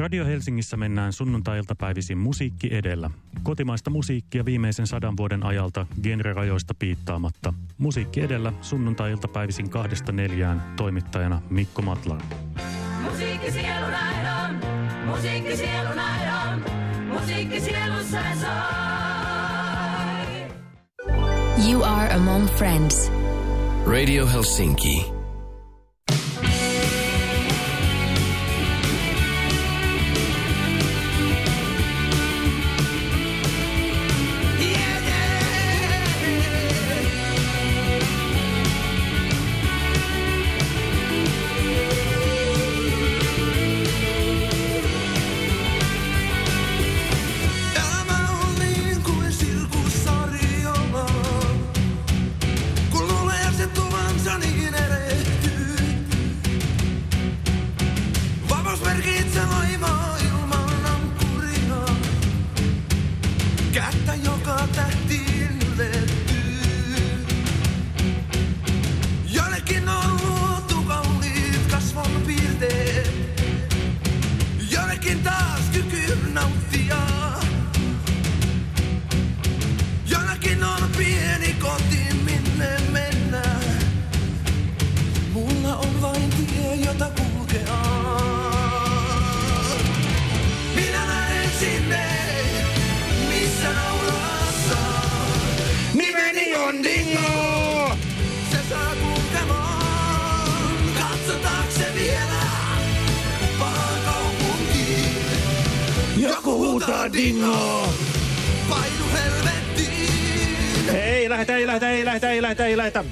Radio Helsingissä mennään sunnuntai-iltapäivisin musiikki edellä. Kotimaista musiikkia viimeisen sadan vuoden ajalta genrerajoista piittaamatta. Musiikki edellä sunnuntai-iltapäivisin kahdesta neljään toimittajana Mikko Matlar. Musiikki sielun aidon, musiikki sielun aidon, musiikki soi. You are among friends. Radio Helsinki. Lähetä, ei lähetä, ei lähetä, ei lähetä, ei lähetä.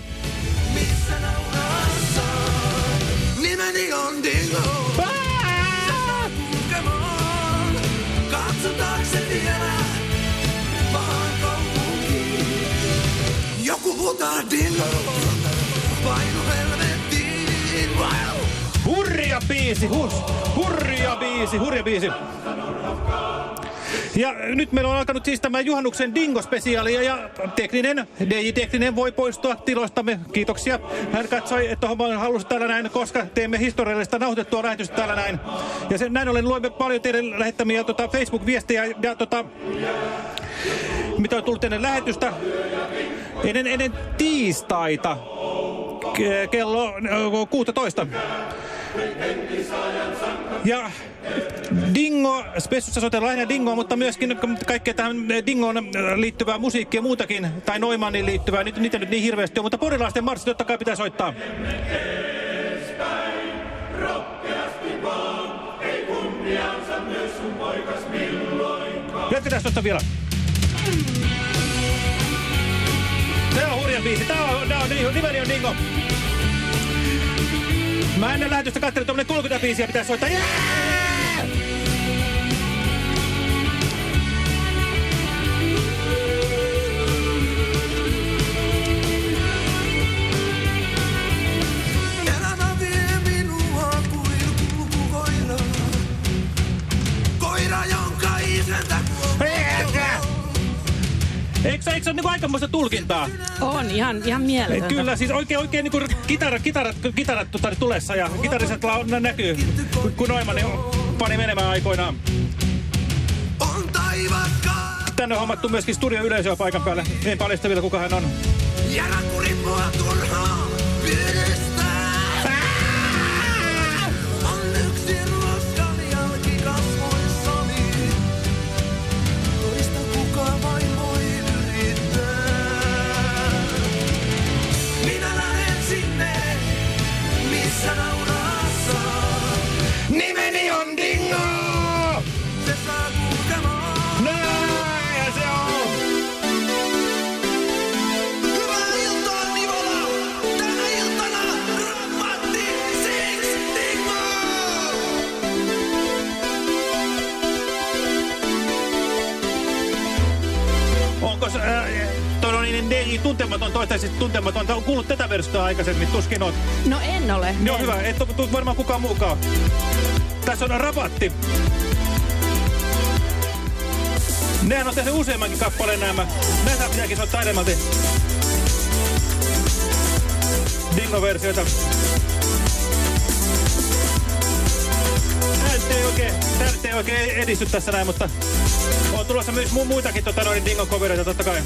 Missä nauraa saa. Nimeni on Dingo. Se saa kulkemaan. Katsotaanko se vielä pahan kaupunkiin. Joku huutaa Dingo. Painu helvettiin. Wow. Hurja biisi, hus, hurja biisi, hurja biisi. Ja nyt meillä on alkanut siis tämä juhannuksen Dingo-spesiaali ja, tekninen, DJ Tekninen voi poistua tiloistamme. Kiitoksia. Hän katsoi, että homma halusi täällä näin, koska teemme historiallista nauhoitettua lähetystä täällä näin. Ja sen, näin ollen luemme paljon teidän lähettämiä tota, Facebook-viestejä ja tota, mitä on tullut ennen lähetystä. Ennen, ennen tiistaita ke- kello äh, 16. Ja Dingo, spessussa soitellaan lähinnä Dingoa, mutta myöskin kaikkea tähän Dingoon liittyvää musiikkia muutakin, tai Noimannin liittyvää, nyt, niitä nyt niin hirveästi on, mutta porilaisten marssi totta kai pitää soittaa. Jatketaan soittaa vielä. Tää on hurja biisi, tää on, tää on, nimeni on Dingo. Mä ennen lähetystä katselin, että tommonen 30 biisiä pitää soittaa. Yeah! Eikö, se- eikö se ole niinku aikamoista tulkintaa? On ihan, ihan mieletöntä. Kyllä, siis oikein, oikein niinku kitara, kitarat, kitarat tota, tulessa ja kitariset näkyy, kun Noiman pani menemään aikoinaan. on. Tänne on hommattu myöskin studio yleisöä paikan päälle. En paljasta vielä kuka hän on. Ja rakkurit mua turhaan on DJ tuntematon, toistaiseksi tuntematon. On kuullut tätä versiota aikaisemmin, tuskin oot. No en ole. Joo, en. hyvä. Et tuu varmaan kukaan muukaan. Tässä on rapatti. Nehän on tehnyt useammankin kappaleen nämä. Näitä pitääkin soittaa enemmälti. Dingo-versioita. Oikein, nyt ei oikein edisty tässä näin, mutta on tulossa myös mu muitakin tota, noin Dingon covereita totta kai.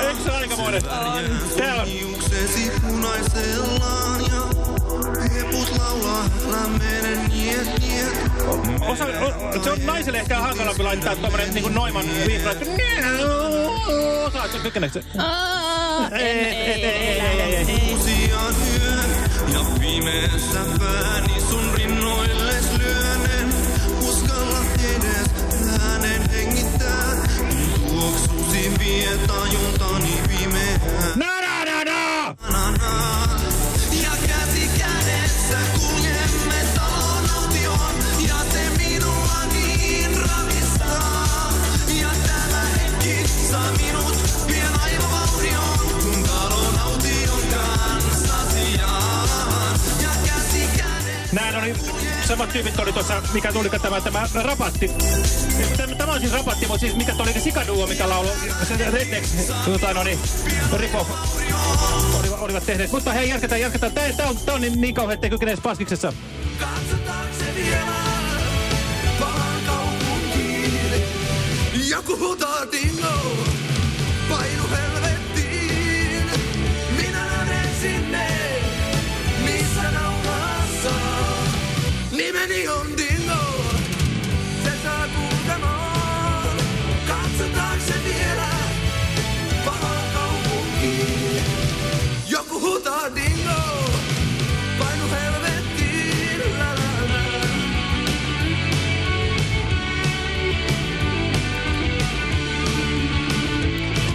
Eikö se aikamoinen? Tää on. Hiuksesi punaisellaan ja heput laulaa, älä mene niet niet. Osa, o, se on naiselle ehkä hankalampi laittaa tommonen niinku Noiman viipraattu. Osaatko kykeneekö se? Ei, ei, ei, ei, ei, ei. Usiaan yön ja pimeässä pääni mikä tuli tämä, tämä rapatti. Tämä, tämä on siis rapatti, mutta siis mikä tuli Sikaduo, mikä laulu, se tota no niin, Ripo, olivat, olivat tehneet. Mutta hei, jatketaan, jatketaan. Tää, tää on, tää on niin, niin kauhean, ettei kykene edes paskiksessa. Joku huutaa dingo, painu helvettiin. Minä lähden sinne, missä naurassa. Nimeni on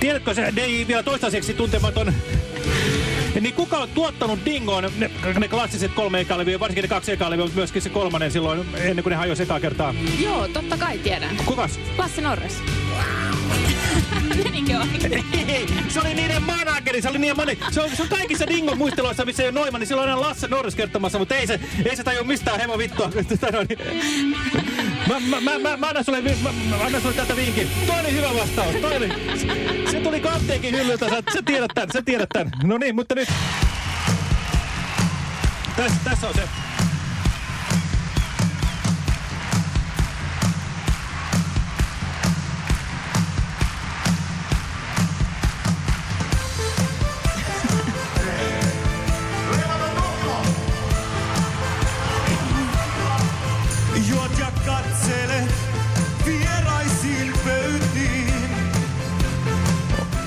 Tiedätkö se DJ vielä toistaiseksi tuntematon? Niin kuka on tuottanut Dingoon ne, ne klassiset kolme ekalevyä, varsinkin ne kaksi ekalevyä, mutta myöskin se kolmannen silloin, ennen kuin ne hajosi ekaa kertaa. Joo, totta kai tiedän. Kukas? Lasse Norres. Menikö oikein? Ei, se oli niiden manageri, se oli niiden manageri. Se on, se on kaikissa Dingon muisteluissa, missä ei ole Noiman, niin silloin on Lasse Norris kertomassa, mutta ei se, ei se tajua mistään hemo vittua. Tätä. Mä, mä, mä, mä, mä, annan sulle, mä, mä annan sulle tältä vinkin. Toi oli hyvä vastaus, toi oli. Se tuli apteekin hyllyltä, sä, sä tiedät tän, sä tiedät tän. No niin, mutta nyt. Tässä, tässä on se.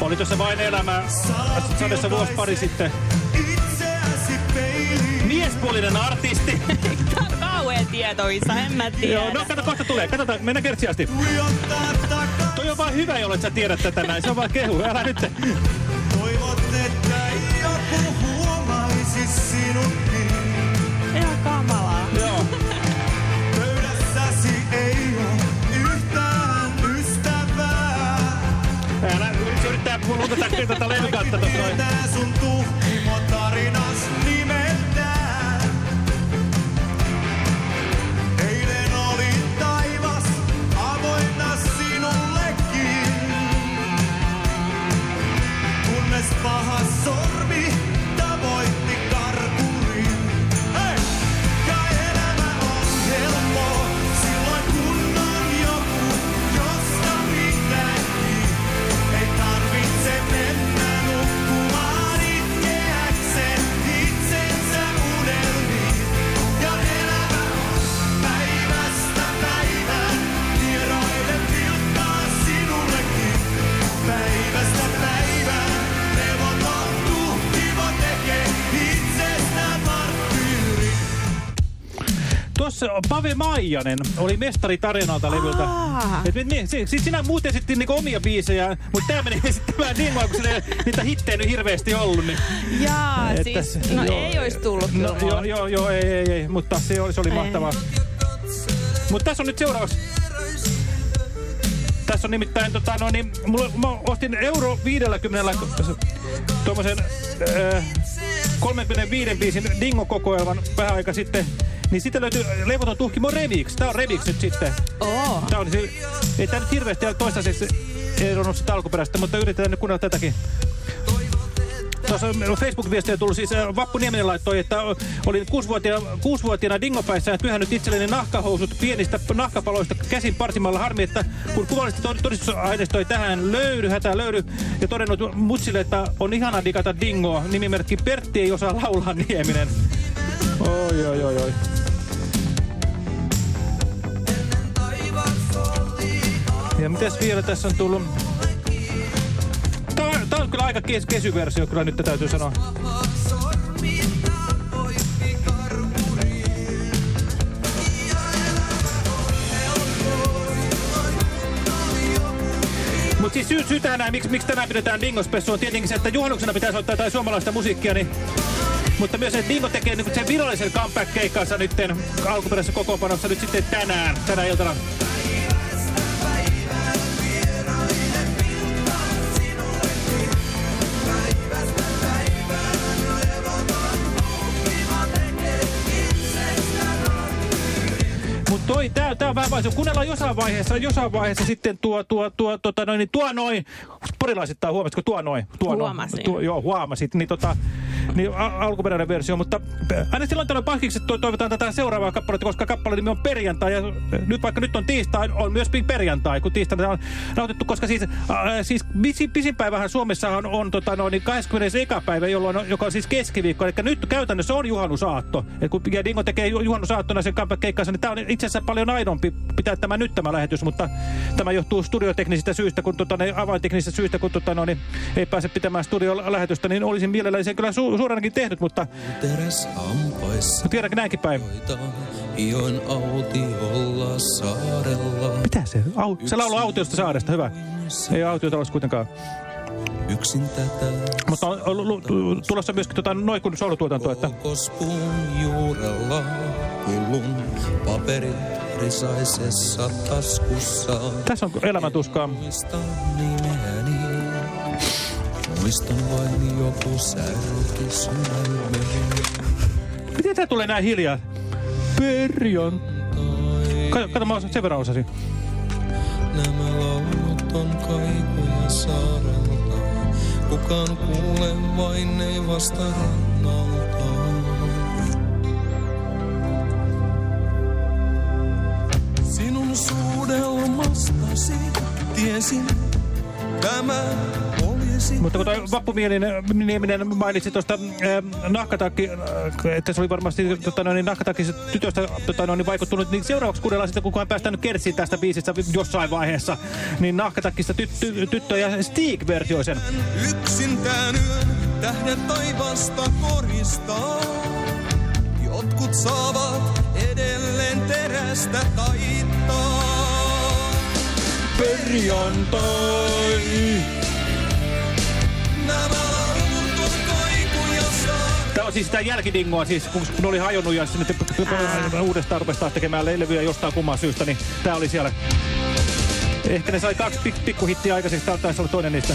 Oli tuossa vain elämä sadessa vuosi pari sitten. Miespuolinen artisti. Tää on kauhean tietoisa, en mä tiedä. Joo, no kato, kohta tulee. Katsotaan, mennään kertsiasti. Toi on vaan hyvä, jolle sä tiedät tätä näin. Se on vaan kehu. Älä nyt. Yrittää lukata tätä levy kautta tossa noin. Tuossa Pave Maijanen oli mestari tarinalta levyltä. Et, niin, si, si, sinä muuten esittiin niinku omia biisejä, mutta tämä meni esittämään Dingoa, kun sillä ei niitä hittejä nyt hirveästi ollut. Niin, Jaa, Että siis, se- no joo. ei olisi tullut no, kyllä joo, joo, joo, ei, ei, ei, mutta se oli, se oli Ei. mahtavaa. Mutta tässä on nyt seuraavaksi. Tässä on nimittäin, tota, no niin, mulla, mä ostin euro 50 tuommoisen äh, 35 biisin Dingo-kokoelman vähän aika sitten. Niin sitten löytyy Levoton tuhkimo Remix. Tää on Remix nyt sitten. Oo. Tää on, se, ei tää nyt hirveästi ole toistaiseksi eronnut sitä alkuperäistä, mutta yritetään nyt kuunnella tätäkin. Tuossa Facebook-viestiä tullut siis äh, Vappu Nieminen laittoi, että olin kuusivuotiaana, kuusivuotiaana dingopäissään tyhännyt itselleni nahkahousut pienistä nahkapaloista käsin parsimalla. Harmi, että kun kuvallista tod- todistusaineistoa ei tähän löydy, hätää löydy, ja todennut mutsille, että on ihana digata dingoa. Nimimerkki Pertti ei osaa laulaa Nieminen. Oi, oi, oi, oi. Ja mitäs vielä tässä on tullut? Tää on, tää on kyllä aika kes kesyversio, kyllä nyt täytyy sanoa. Mutta siis syy, syy tähän näin, miksi, miksi tänään pidetään Dingospessu on tietenkin se, että juhannuksena pitäisi ottaa jotain suomalaista musiikkia, niin mutta myös, että Dingo tekee niin sen virallisen comeback-keikkansa nyt alkuperäisessä kokoonpanossa nyt sitten tänään, tänä iltana. Toi, tää, tää on vähän vaiheessa. Kuunnellaan jossain vaiheessa, jossain vaiheessa sitten tuo, tuo, tuo, tota noin, niin tuo noin, porilaisittain huomasitko tuo noin? Tuo noin. Huomasin. Tuo, joo, huomasit. Niin tota, niin a- alkuperäinen versio, mutta aina silloin tällöin paskikset to toivotaan tätä seuraavaa kappaletta, koska kappaleen nimi on perjantai. Ja nyt vaikka nyt on tiistai, on myös perjantai, kun tiistaina on nautettu, koska siis, äh, siis pisi- pisinpäivähän Suomessa on, on tota noin, niin 21. päivä, jolloin on, joka on siis keskiviikko. Eli nyt käytännössä on juhannusaatto. Et kun ja Dingo tekee ju- juhannusaattona sen comeback-keikkansa, niin tämä on itse asiassa paljon aidompi pitää tämä nyt tämä lähetys, mutta tämä johtuu studioteknisistä syistä, kun tota, ne avainteknisistä syistä, kun tota, no, niin ei pääse pitämään studiolähetystä, niin olisin mielelläni sen kyllä su suoranakin tehnyt, mutta tiedänkö näinkin päin. autiolla saarella. Mitä se? Au, se laulaa autiosta saaresta, hyvä. Ei autiotalous kuitenkaan. Yksin tätä Mutta on, tulossa myöskin tota, noikun soulutuotanto, että kokospuun juurella pullun paperit risaisessa taskussa. tässä on elämäntuskaa. Muistan nimeäni. Muistan vain joku särki sydämeen. Miten tää tulee näin hiljaa? Perjantai. Kato, kato, mä sen verran osasin. Nämä laulut on kaikuja saarelta. Kukaan kuule vain ei vasta rannalta. Sinun suudelmastasi tiesin tämä Mutta kun toi Vappu Mielinen- Nieminen mainitsi tuosta äh, nahkatakki, äh, että se oli varmasti tota, noin, nahkatakista tytöstä tota, noin, vaikuttunut, niin seuraavaksi kuunnellaan sitten, kun hän päästään kertsiin tästä biisistä jossain vaiheessa, niin nahkatakista ty ty tyttö ja Stig-versioi sen. Yksin tän yön tähdet taivasta koristaa. Jotkut saavat edelleen terästä taittaa. Perjantai! Tämä on siis sitä jälkidingoa, siis kun kun oli hajonnut ja sinne uudestaan rupesi taas tekemään le levyjä jostain kumman syystä, niin tämä oli siellä. Ehkä ne sai kaksi pik pikkuhittiä aikaiseksi, tämä taisi olla toinen niistä.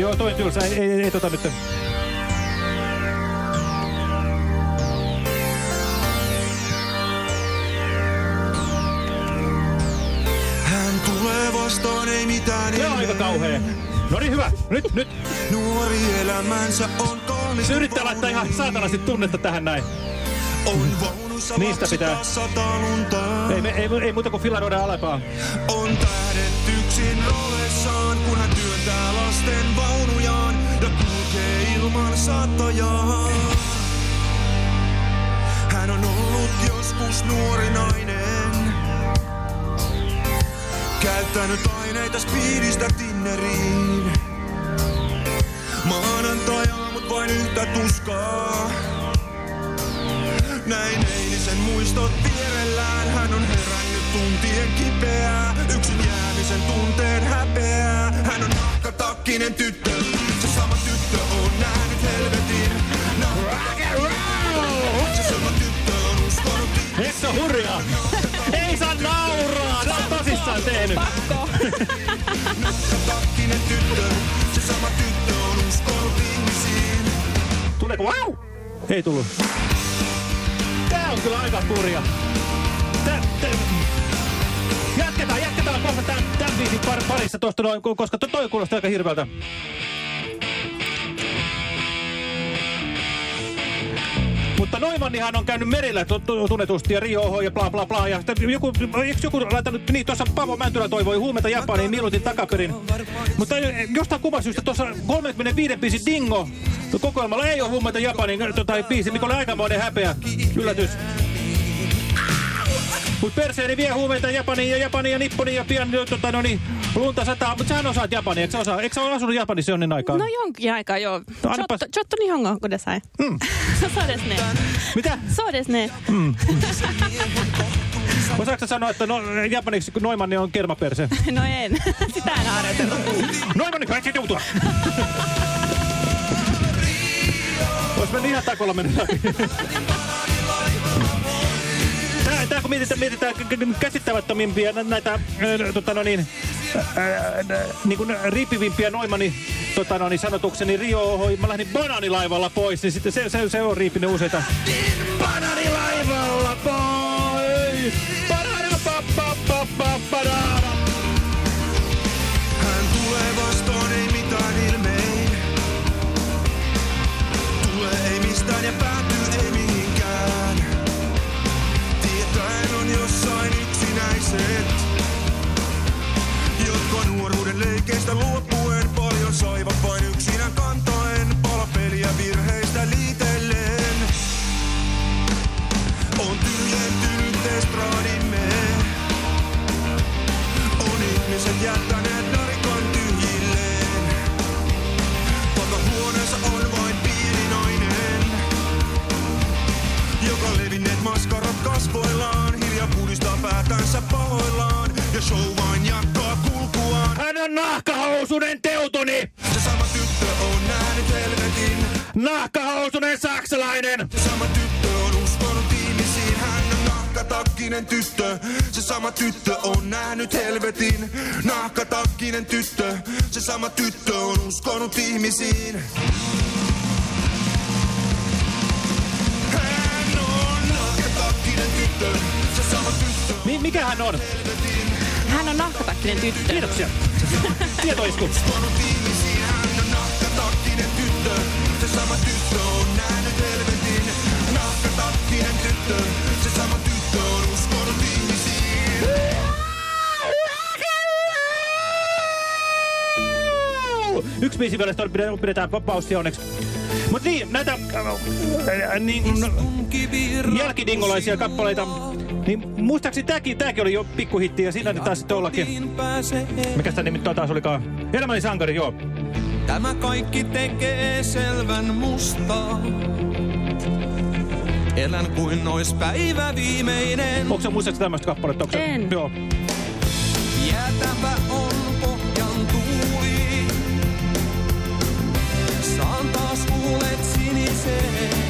Joo, toi tylsä, ei, ei, ei tota nyt. Hän tulee vastaan, ei mitään Se on aika kauhea. No niin, hyvä. Nyt, nyt. Nuori elämänsä on kallis. Se yrittää laittaa ihan saatanasti tunnetta tähän näin. On vaunussa Niistä pitää. Ei, me- ei, ei muuta kuin filaroida alepaa. On tähdet yksin roolessaan, kun hän työntää lasten vaunujaan ja kulkee ilman saattajaa. Hän on ollut joskus nuori nainen. Käyttänyt aineita spiidistä tinneriin. Maanantai-aamut vain yhtä tuskaa. Näin eilisen muistot vierellään. Hän on herännyt tuntien kipeää. Yksin jäämisen tunteen häpeää. Hän on nahkatakkinen tyttö. Se sama tyttö on nähnyt helvetin. Se sama tyttö on uskonut on hurjaa! Ei saa nauraa! Tää on tosi on tehnyt. Pakko. Takkinen tyttö, se sama tyttö on uskonut ihmisiin. Tuleeko? Wow! Ei tullut. Tää on kyllä aika kurja. Tää, par, parissa tosta noin, koska to, toi kuulostaa aika hirveältä. Mutta Noimannihan on käynyt merillä tu- tu- tunnetusti ja Rio ja bla bla bla. Ja joku, eikö joku laittanut, niin tuossa Paavo Mäntylä toivoi huumenta Japaniin minuutin takaperin. Mutta eh, jostain kuvasyystä tuossa 35 biisin Dingo kokoelmalla ei ole huumenta Japaniin tota, biisi, mikä oli aikamoinen häpeä. Yllätys. Mutta perseeni vie huumeita Japaniin ja Japaniin ja Nipponiin ja pian tota, no niin, lunta sataa. Mutta sähän osaat Japania, eikö sä, osaa, eikö sä ole asunut Japanissa jonnin aikaa? No jonkin aikaa, joo. No, Chotto ni hongo, kun sai. Mm. Mitä? So. Mm. Osaatko sanoa, että no, japaniksi Noimanni on kermaperse? no en. Sitä en harjoitella. Noimanni, kun etsit joutua. Olis mennyt ihan takolla mennyt. Tää kun mietitään, mietitään käsittämättömimpiä nä- näitä, tota no niin, niin kuin riipivimpiä Noimani tota no niin, sanotuksia, niin Rio ohoi, mä lähdin banaanilaivalla pois, niin sitten se, se, se on riipinyt useita. Banaanilaivalla pois! Banana, pa. Hän tulee vastoin, ei mitään ilmein. Tulee ei mistään ja päätyy yksinäiset, jotka nuoruuden leikeistä luopuen paljon saivat vain yksinään kantoen palapeliä virheistä liitellen. On tyhjentynyt estradimme. On ihmiset jättäneet nahkahousunen teutoni! Se sama tyttö on nähnyt helvetin. Nahkahousunen saksalainen! Se sama tyttö on uskonut ihmisiin. Hän on nahkatakkinen tyttö. Se sama tyttö on nähnyt helvetin. Nahkatakkinen tyttö. Se sama tyttö on uskonut ihmisiin. Hän on nahkatakkinen tyttö. Se sama tyttö Mi mikä hän on? Hän on nahkatakkinen tyttö. Kiitoksia. Tietoisku. Hän on nahkatakkinen tyttö. Se sama tyttö on nähnyt helvetin. Nahkatakkinen tyttö. Se sama tyttö on uskonut ihmisiin. Yksi biisi vielä, pidetään, paussi onneksi. Mutta niin, näitä äh, niin, kun jälkidingolaisia kappaleita, niin muistaakseni tääkin, tääkin oli jo pikkuhitti ja siinä taisi sitten ollakin. Mikä sitä nimi taas olikaan? Elämäni sankari, joo. Tämä kaikki tekee selvän mustaa. Elän kuin ois päivä viimeinen. Onko se muistaakseni tämmöistä kappaletta? Onko se? En. Joo. Jäätävä on pohjan tuuli. Saan taas huulet siniseen.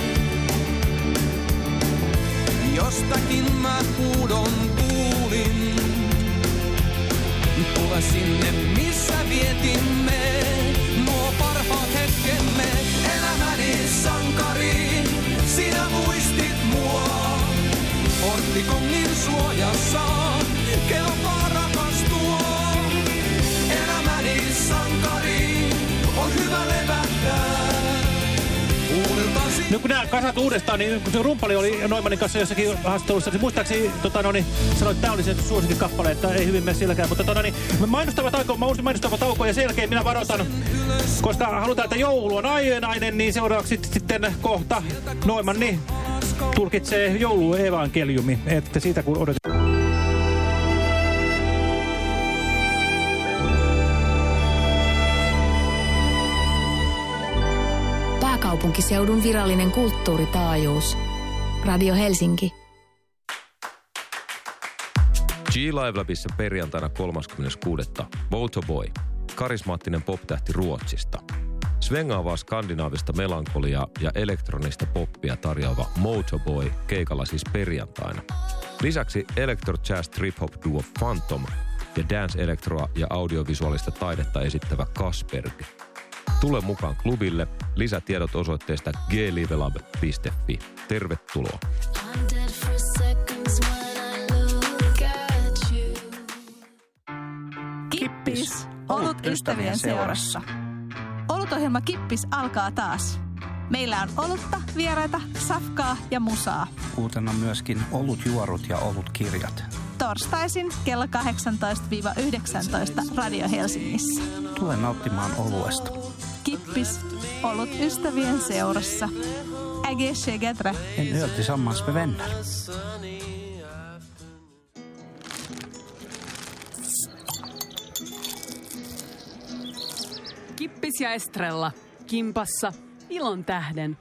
Jostakin mä huudon kuulin. Tule sinne, missä vietimme nuo parhaat hetkemme. Elämäni sankari, sinä muistit mua. Porttikongin suojassa, Uudiltasi No kun nämä kasat uudestaan, niin kun se rumpali oli Noimanin kanssa jossakin haastattelussa, niin muistaakseni tota, no, niin, sanoi, että tämä oli se suosikin kappale, että ei hyvin mene silläkään. Mutta tota, niin, mainostava tauko, mä uusin mainostava tauko ja sen jälkeen minä varoitan, koska halutaan, että joulu on aienainen, niin seuraavaksi sitten kohta Noiman niin tulkitsee jouluevankeliumi, että siitä kun odotetaan. Pääkaupunkiseudun virallinen kulttuuritaajuus. Radio Helsinki. G-Live Labissa perjantaina 36. Motorboy, karismaattinen pop-tähti Ruotsista. Svengaavaa skandinaavista melankoliaa ja elektronista poppia tarjoava Motorboy keikalla siis perjantaina. Lisäksi Electro Jazz Trip Hop Duo Phantom ja dance-elektroa ja audiovisuaalista taidetta esittävä Kasperg. Tule mukaan klubille. Lisätiedot osoitteesta glivelab.fi. Tervetuloa. Kippis, olut ystävien seurassa. Olutohjelma Kippis alkaa taas. Meillä on olutta, vieraita, safkaa ja musaa. Uutena myöskin olutjuorut ja olutkirjat. Torstaisin kello 18-19 Radio Helsingissä. Tule nauttimaan oluesta. Kippis, olut ystävien seurassa. Äge Shegedre. En öl tillsammans med vänner. Kippis ja Estrella. Kimpassa. Ilon tähden.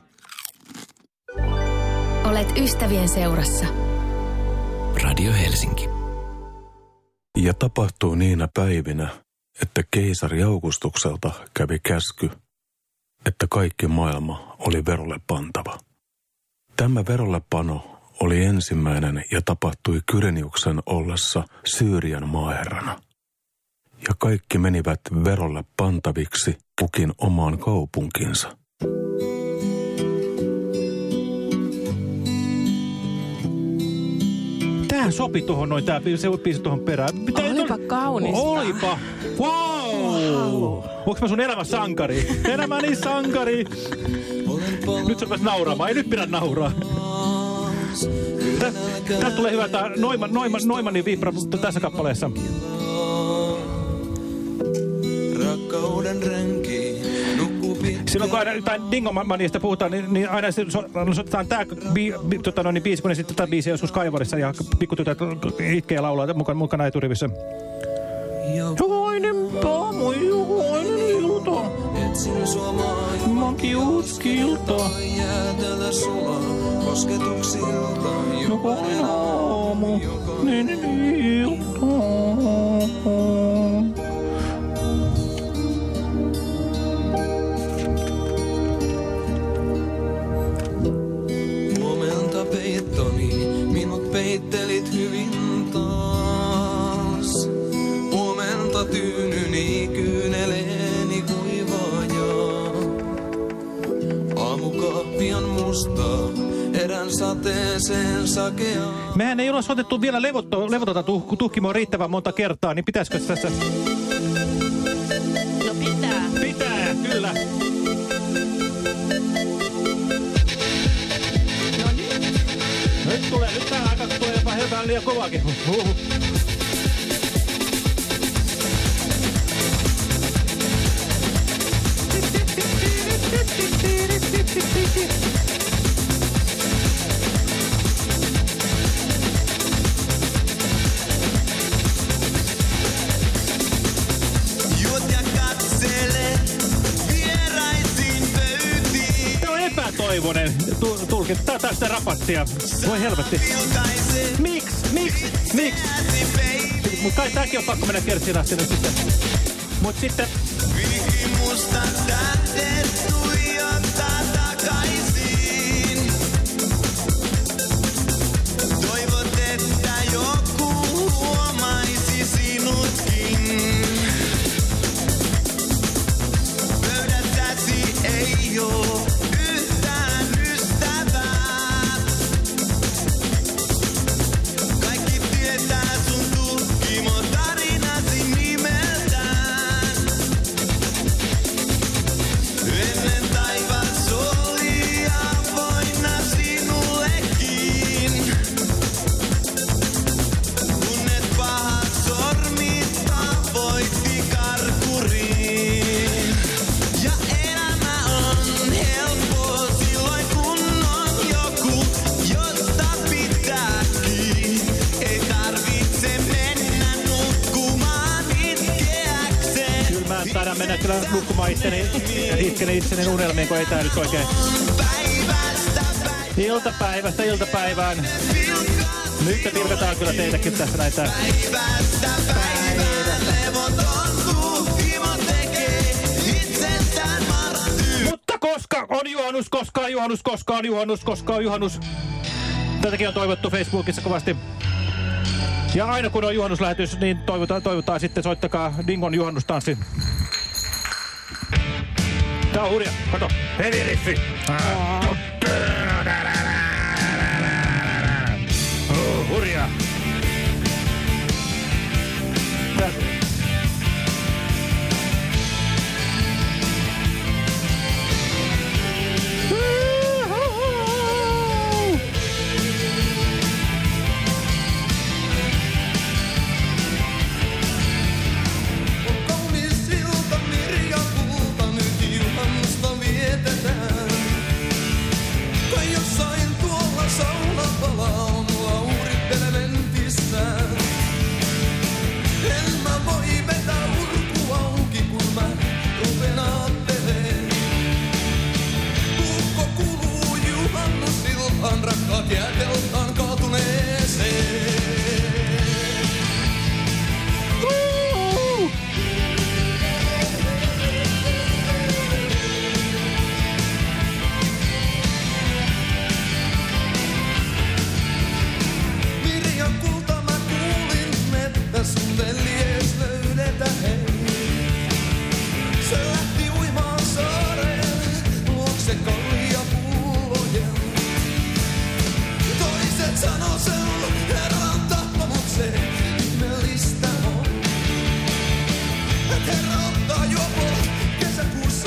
Olet ystävien seurassa. Radio Helsinki. Ja tapahtui niinä päivinä, että keisari Augustukselta kävi käsky, että kaikki maailma oli verolle pantava. Tämä verollepano oli ensimmäinen ja tapahtui Kyreniuksen ollessa Syyrian maaherrana. Ja kaikki menivät verolle pantaviksi kukin omaan kaupunkinsa. Tämähän sopi tuohon noin, tää biisi, se biisi tuohon perään. Mitä Olipa kaunista. Olipa. Wow. wow. Onko mä sun elämä sankari? Elämäni sankari. Nyt sä rupes nauraamaan. Ei nyt pidä nauraa. Tä- Tästä tulee hyvä tää Noiman, Noiman, Noimanin vibra tässä kappaleessa. Rakkauden renki nukkuu Silloin kun aina jotain Dingomanista puhutaan, niin, niin aina soitetaan tämä bi, bi, tota, no, niin biisi, kun sitten tätä biisiä joskus kaivarissa ja pikkutytöt itkee ja laulaa mukana, mukana eturivissä. Jokainen paamu, jokainen ilta. Etsin sua maailman Manki utskilta, jäätelä sulaa kosketuksilta. jokainen aamu, niin ilta. Peittelit hyvin taas. Huomenta tyynyni kyyneleeni kuivaa. Aamukahvi on mustaa, erän sateeseen sakeaa. Mehän ei ole soitettu vielä levotto, levotonta tuh, tuhkimoa riittävän monta kertaa, niin pitäisikö tässä... No pitää. Pitää, kyllä. No nyt. Nyt tulee, nyt tää aika tulee jopa hyvää tulkinta. Tää on tästä rapattia. Voi helvetti. Iltaisen Miksi? Miksi? Miksi? Mut kai tääkin on pakko mennä kertsiin asti nyt sitten. Mut sitten... nyt oikein? Iltapäivästä iltapäivään. Nyt vilkataan kyllä teitäkin tässä näitä Mutta koska on juhannus, koska on juhannus, koska on juhannus, koska on juhannus. Tätäkin on toivottu Facebookissa kovasti. Ja aina kun on juhannuslähetys, niin toivotaan, toivotaan sitten soittakaa Dingon juhannustanssi. Lauria, guarda, è vero,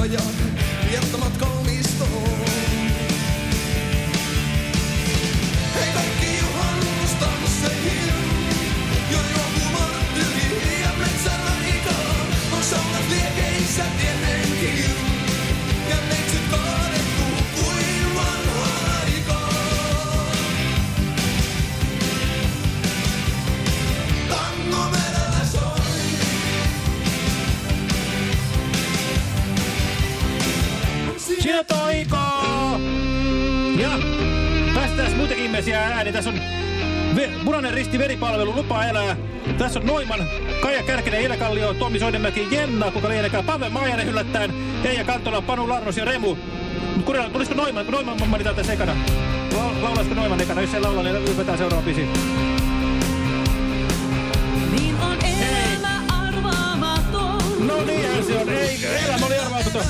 vagyok Lehti veripalvelu lupaa elää. Tässä on Noiman, Kaija Kärkinen, Ile Kallio, Tommi Soidenmäki, Jenna, kuka lienekään, Pave Maijanen yllättäen, Heija Kantola, Panu Larnos ja Remu. Mut kurjalla, tulisiko Noiman, kun Noiman mainitaan tässä ekana? Laulaisiko Noiman ekana? Jos se ei laula, niin ylpetään seuraava biisi. Niin on elämä arvaamaton. No niinhän se on, ei, elämä oli arvaamaton.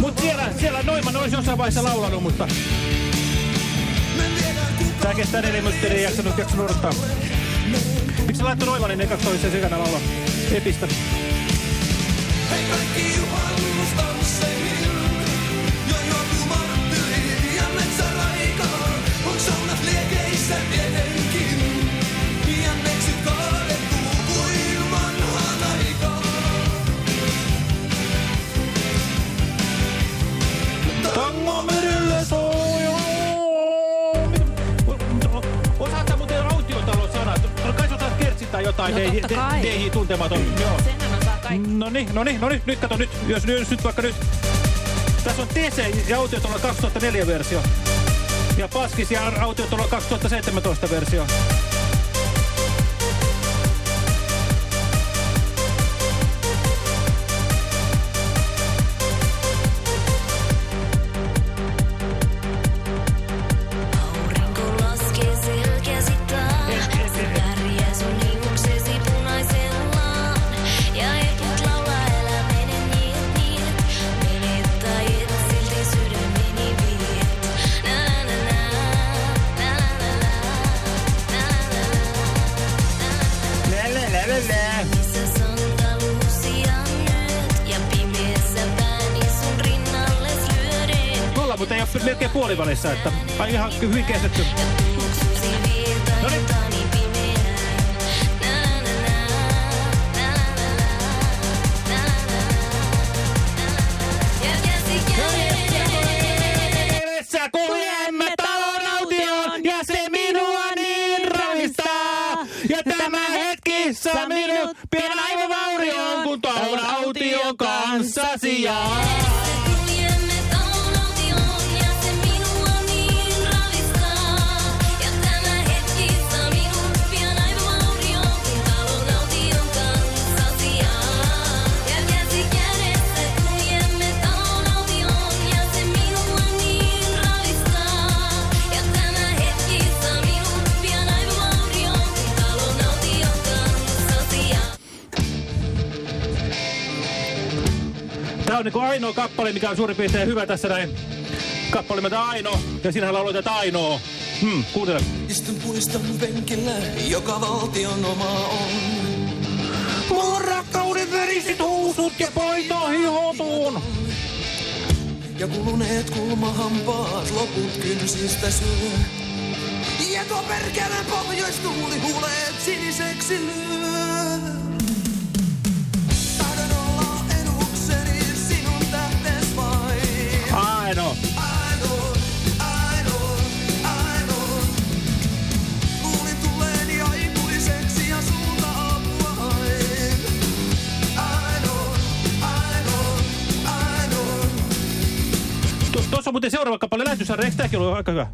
Mut siellä, siellä Noiman olisi jossain vaiheessa laulanut, mutta kestää neljä minuuttia, niin ei jaksanut jaksanut odottaa. Miksi laittoi Noimanin ekaksi toiseen sekana laulaa? Epistä. Hei kaikki vai DJ, DJ tuntematon? Joo. No niin, no niin, no niin, nyt kato nyt, jos, nyt nyt vaikka nyt. Tässä on TC ja autiotolla 2004 versio. Ja Paskis ja autiotolla 2017 versio. melkein puolivälissä, että ihan hyvin kestetty. Niinku ainoa kappale, mikä on suurin piirtein hyvä tässä näin. Kappale nimeltä Aino, ja siinähän lauletaan että Ainoa. Hmm, kuuntele. Istun puiston penkillä, joka valtion oma on. Mulla on rakkauden veriset housut ja paita hihotuun. Ja kuluneet kulmahampaat loput kynsistä syö. Ja tuo perkeleen pohjoistuuli huuleet siniseksi lyö. Tuossa on muuten seuraava kappale lähetysarja. Eikö tämäkin ollut aika hyvä?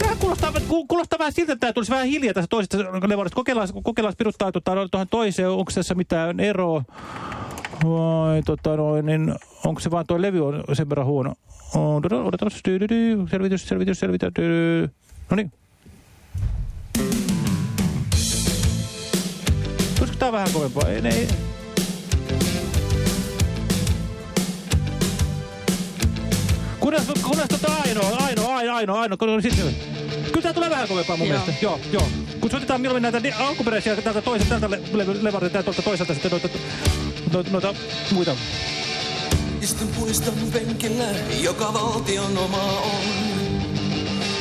Tämä kuulostaa, ku- kuulostaa vähän siltä, että tämä tulisi vähän hiljaa tässä toisesta levodesta. Kokeillaan, kokeillaan piruttaa tota, tuohon toiseen. Onko tässä mitään eroa? Vai tota noin, niin onko se vaan tuo levy on sen verran huono? On, Odotaan, selvitys, selvitys, selvitys. No niin. Tulisiko tää vähän kovempaa? Ei, ei. Kunnes, kunnes tota ainoa, ainoa, ainoa, ainoa, ainoa, kun sitten Kyllä tää tulee vähän kovempaa mun Joo. mielestä. Joo, joo. Kun soitetaan mieluummin näitä alkuperäisiä täältä toiselta, le le levarilta ja tuolta toiselta sitten noita, noita, noita muita. Istun puiston penkillä, joka valtion oma on.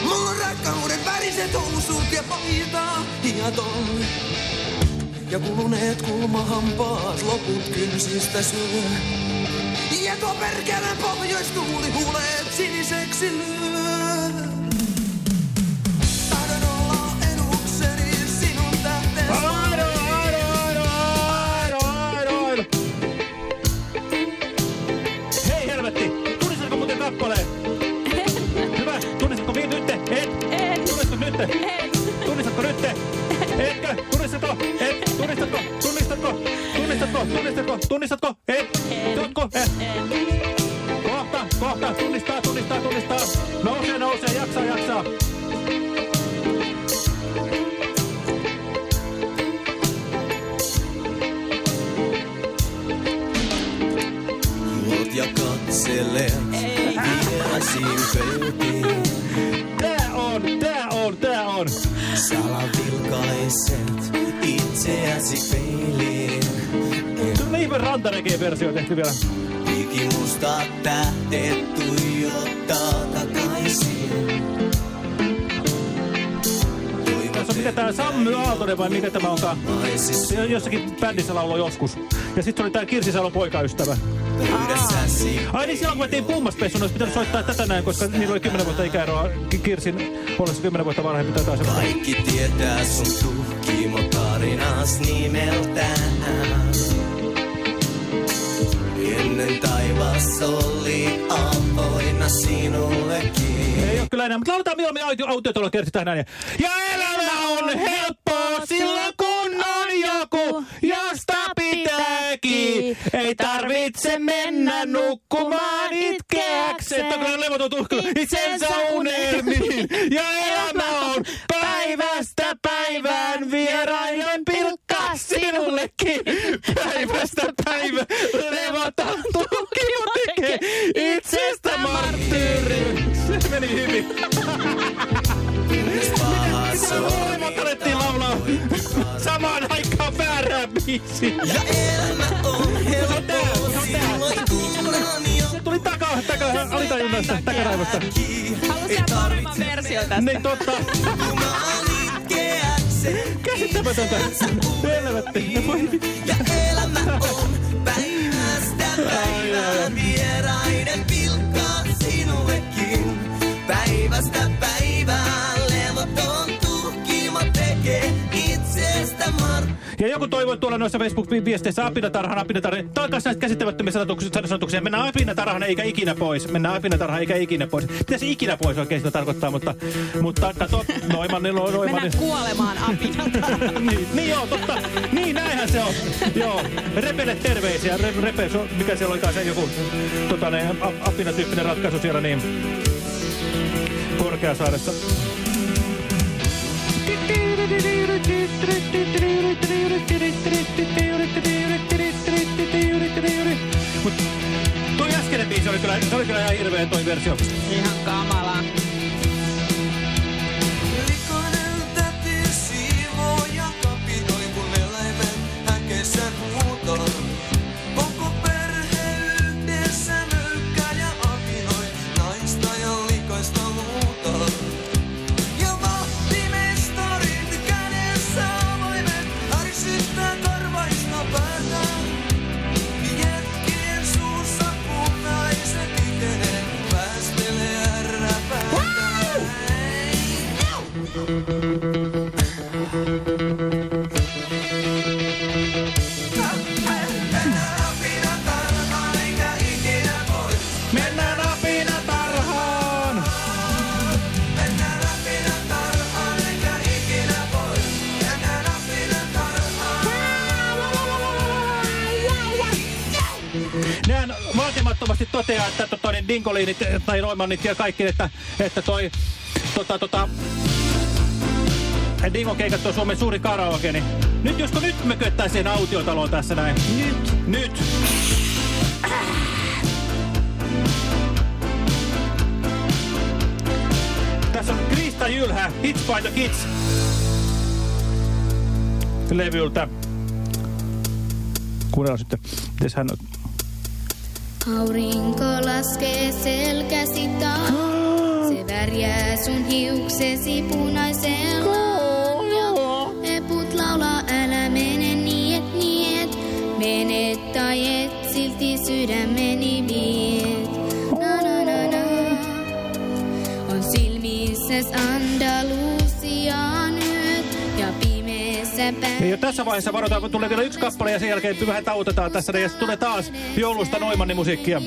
Mulla on rakkauden väriset housut ja paita hiaton. Ja kuluneet kulmahampaat loput kynsistä syö. Ja tuo perkeleen pohjoistuuli huuleet siniseksi lyö. Tahdon olla sinun. Hei helvetti, tunnistatko muuten kappaleen? Hyvä, tunnistatko vi- nyt? Et? Tunnistatko nyt? Tehty vielä. Ikimusta tähdet tuijottaa takaisin. Tässä on mikä tää Sammy Aaltonen vai mikä tämä onkaan? Se on Jossakin bändissä lauloi joskus. Ja sitten oli tää Kirsi Salon poikaystävä. Ai niin silloin kun me tein Pummaspessun, olisi pitänyt soittaa tätä näin, koska niillä oli 10 vuotta ikäeroa Ki- Kirsin ollessa 10 vuotta vanhempi jotain semmoista. kaikki tietää sun tuhkimo tarinas nimeltään. Ennen taivas oli avoinna sinullekin. Ei ole kyllä enää, mutta lauletaan mieluummin autio, autiotuolla Kirsi tähän näin. Ja elämä on helppoa silloin kun on joku, josta pitääkin. Ei tarvitse mennä nukkumaan itkeäkseen. On kyllä levoton tuhku. Itsensä unelmiin. Ja elämä on päivästä päivään vierainen pilkka sinullekin. Päivästä päivään levoton tuhkimo tekee itsestä marttyyri. Se meni hyvin. Mitä molemmat alettiin laulaa samaan aikaan väärää biisiä? Ja elämä on Se on tää, helppoa se on tää. silloin kun Se tuli takaa, takaa, alitajunnasta, takaraivosta. Haluaisin paremman versio tästä. Niin totta. Käsittämätöntä. Helvetti. Ja elämä on Toivoi tuolla noissa Facebook-viesteissä apinatarhana, apinatarhana. Kanssa näistä käsittämättömiä sanotuksia. Mennään apinatarhana eikä ikinä pois. Mennään apinatarhana eikä ikinä pois. Pitäisi ikinä pois oikein sitä tarkoittaa, mutta, mutta kato, Noimanni, no, Noimanni. Mennään kuolemaan apinalta. niin, niin joo, totta. Niin näinhän se on. joo. Repelle terveisiä. Re, repe, mikä siellä olikaan se joku tota, ne, ap- apinatyyppinen ratkaisu siellä niin Korkeasaaressa. Mut toi äskeinen biisi oli kyllä, se oli kyllä ihan hirveä toi versio. Ihan kamala. Likainen täti siivoo ja kapinoi, kun huutoo. Vaatimattomasti toteaa, että tota, niin Dinkoliinit tai Roimannit ja kaikki, että, että toi tota, tota, Dingo-keikat on Suomen suuri karaoke, niin nyt josko nyt me kyettäisiin autiotaloon tässä näin. Nyt. Nyt. Tässä on Krista Jylhä, Hits by the Kids. Levyltä. Kuunnellaan sitten. Mites hän on? Aurinko laskee selkäsi taas. Se värjää sun hiuksesi punaisella. Ja eput laulaa, älä mene niet, niet. Menet tai et, silti sydämeni viet. Na na na na. On silmissäs Andalusian Ja tässä vaiheessa varoitaan, kun tulee vielä yksi kappale ja sen jälkeen vähän tauotetaan tässä. Ja sitten tulee taas joulusta Noimannin musiikkia.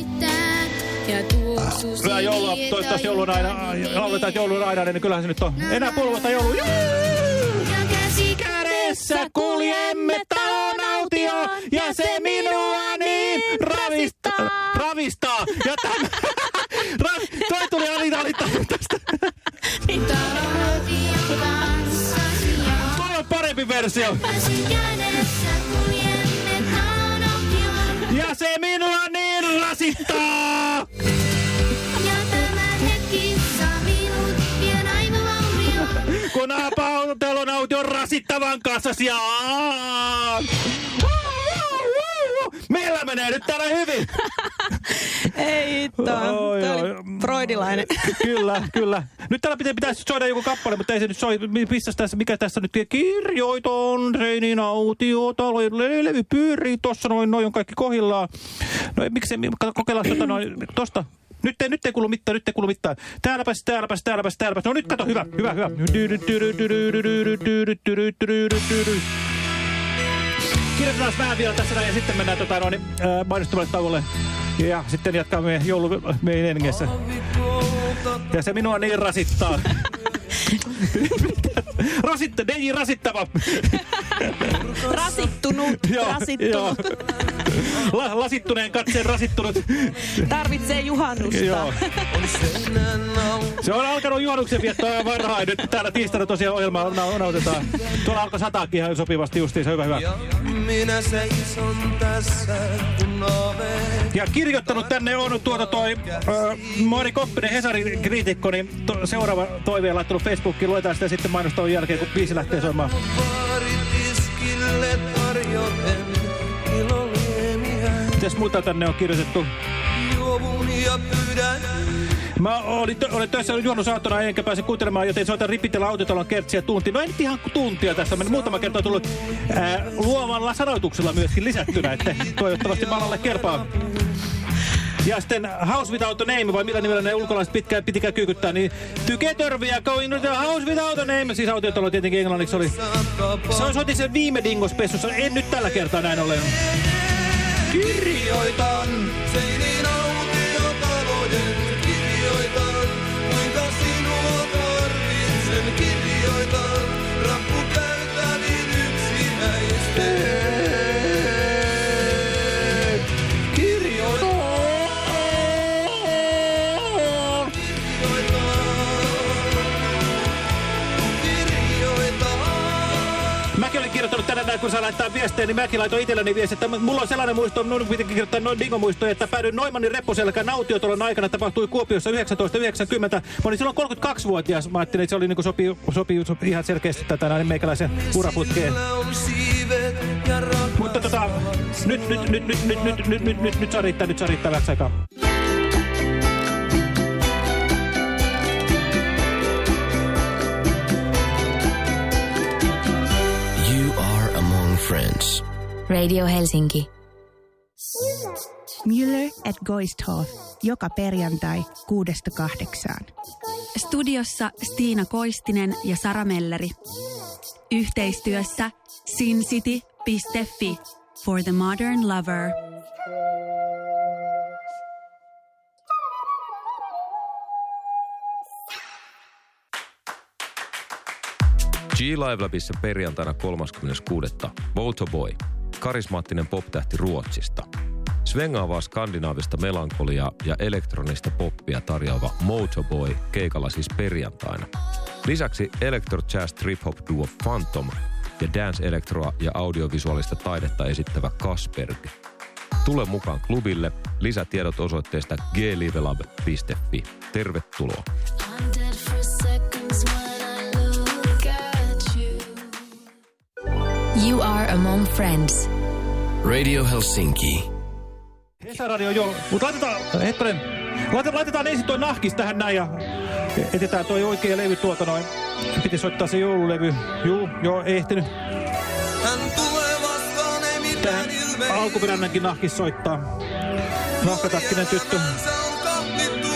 Hyvää joulua, toivottavasti joulun aina, lauletaan, joulun aina, niin kyllähän se nyt on. Enää puoli vuotta joulu. Juu! Ja käsi Kädessä kuljemme talon autio ja se minua niin ravistaa. Ravistaa. Ja tämä... Ra, toi tuli alita alita tästä. Talon kanssasi ja Toi on parempi versio. Ja se minua niin rasittaa. Ja tämä hetki saa minut aivovaurioon. Kun rasittavan kanssa sijaan. Meillä menee nyt täällä hyvin. Ei hitto. Tämä oli freudilainen. Kyllä, kyllä. Nyt täällä pitä, pitäisi soida joku kappale, mutta ei se nyt soi. Missä tässä, mikä tässä nyt kirjoiton, Reinin autiotalo, le- levy pyörii tossa noin, noin on kaikki kohillaan. No ei, miksei, kokeillaan tota noin, tosta. Nyt ei, nyt ei kuulu mitään, nyt ei kuulu mitään. Täälläpäs, täälläpäs, täälläpäs, täälläpäs. No nyt kato, hyvä, hyvä, hyvä. Kirjoitetaan vähän vielä tässä näin ja sitten mennään tota, noin, äh, mainostavalle tauolle. Ja sitten jatkamme joulumeiningessä. Ja se minua niin rasittaa. Rasitta, DJ rasittava. Rasittunut, Joo, rasittunut. joo. La, lasittuneen katseen rasittunut. Tarvitsee juhannusta. Joo. Se on alkanut juonuksen viettoa aivan varhain. Nyt täällä tiistaina tosiaan ohjelmaa na- nautetaan. Tuolla alkoi sataakin ihan sopivasti justiinsa. Hyvä, hyvä. Ja minä seison tässä, kun Ja kirjoittanut tänne on tuota toi äh, Mari Koppinen, Hesarin kriitikko, niin to, seuraava toiveen laittanut Facebookiin. Luetaan sitä sitten mainostavan jälkeen, kun biisi lähtee soimaan. Mitäs muuta tänne on kirjoitettu? Mä olin, tö olin töissä juonnusaattona enkä pääse kuuntelemaan, joten soitan Ripitellä autotalon kertsiä tunti. No ei nyt ihan tuntia tässä, on muutama kerta tullut ää, luovalla sanoituksella myöskin lisättynä, että toivottavasti malalle kelpaa. Ja sitten House Without a Name, vai millä nimellä ne ulkolaiset pitkään pitikään kyykyttää, niin we are going to House Without a Name. Siis autiotalo tietenkin englanniksi oli. Se on soitin sen viime dingospessussa, en nyt tällä kertaa näin ollen. Kirjoitan! seinin autiotalojen. Kirjoitan, kuinka sinua tarvitsen. Kirjoitan, saa laittaa viestejä, niin mäkin laitoin itselleni viestiä, että mulla on sellainen muisto, minun pitikin kirjoittaa noin dingomuistoja, että päädyin Noimannin reppuselkään autiotolon aikana, tapahtui Kuopiossa 1990. Mä olin silloin 32-vuotias, mä ajattelin, että se oli niin sopii, sopii, sopii ihan selkeästi tätä näin meikäläisen uraputkeen. Mutta tota, nyt, nyt, nyt, nyt, nyt, nyt, nyt, nyt, nyt, nyt saa riittää, nyt saa riittää vähäksi aikaa. You Radio Helsinki. Müller at Goisthof. Joka perjantai kuudesta kahdeksaan. Studiossa Stiina Koistinen ja Sara Melleri. Yhteistyössä sincity.fi for the modern lover. G-Live Labissa perjantaina 36. Motorboy, karismaattinen pop-tähti Ruotsista. Svengaavaa skandinaavista melankoliaa ja elektronista poppia tarjoava Motorboy keikalla siis perjantaina. Lisäksi electro jazz trip hop duo Phantom ja dance elektroa ja audiovisuaalista taidetta esittävä Kasperg. Tule mukaan klubille. Lisätiedot osoitteesta glivelab.fi. Tervetuloa. You are among friends. Radio Helsinki. Hesaradio joo, mutta laitetaan, hetkinen, laitetaan, laitetaan ensin toi nahkis tähän näin ja etetään toi oikea levy tuolta noin. Piti soittaa se joululevy. Juu, joo, ei ehtinyt. Hän tulee vastaan, ei mitään ilmeitä. Alkuperäinenkin nahkis soittaa. Nahkatakkinen tyttö. Elämänsä on kahlittu